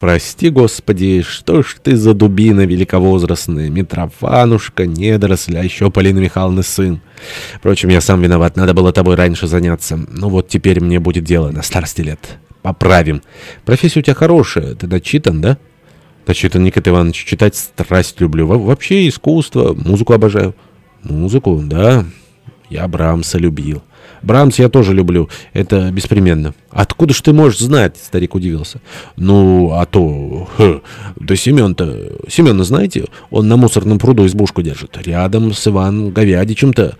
Прости, Господи, что ж ты за дубина великовозрастная, Митрофанушка, недоросль, а еще Полина Михайловна сын. Впрочем, я сам виноват, надо было тобой раньше заняться. Ну вот теперь мне будет дело на старости лет. Поправим. Профессия у тебя хорошая, ты начитан, да? Начитан, Никита Иванович, читать страсть люблю. Во вообще искусство, музыку обожаю. Музыку, да, я Брамса любил. Брамс я тоже люблю, это беспременно. Откуда ж ты можешь знать? Старик удивился. Ну, а то... Хе, да Семен-то... Семена знаете? Он на мусорном пруду избушку держит. Рядом с Иваном Говядичем-то.